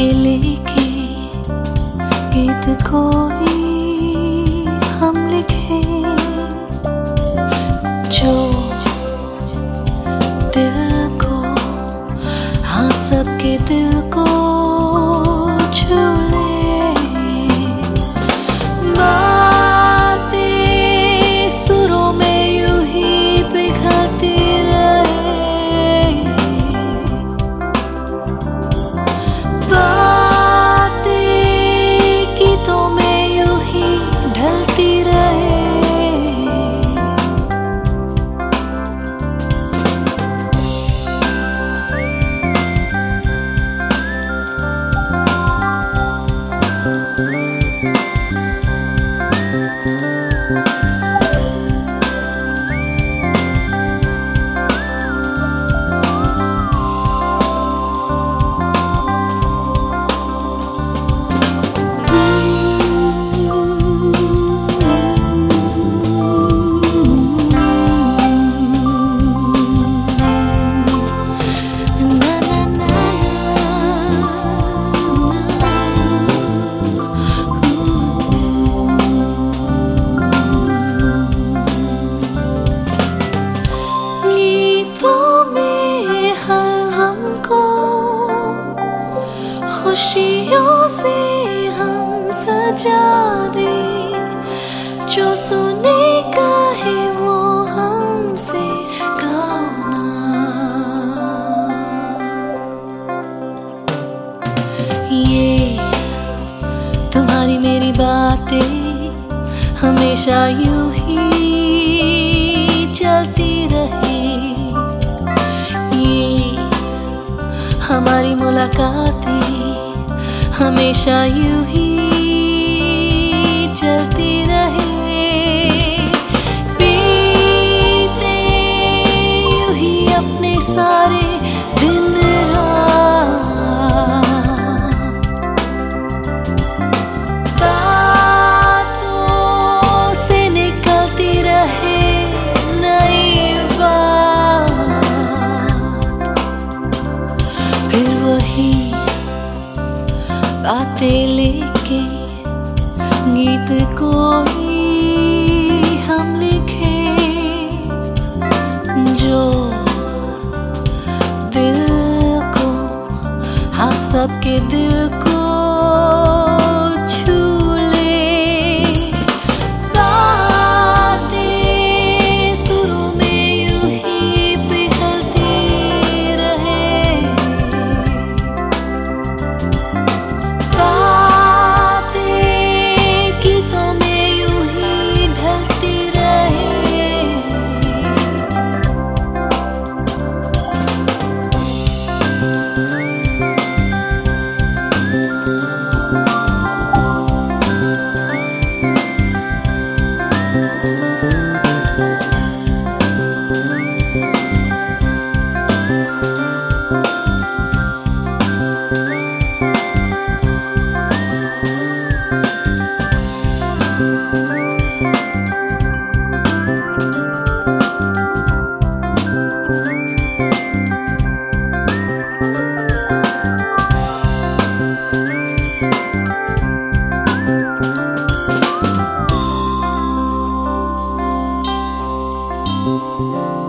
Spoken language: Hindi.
siliki Gitu koyu खुशियों से हम सजा दे। जो सुने कहे वो हमसे गाना। ये तुम्हारी मेरी बातें हमेशा यूँ ही चलती रहे। ये हमारी मुलाकातें हमेशा यूँ ही बातें लेके गीत कोई हम लिखे जो दिल को हाँ सबके दिल को Música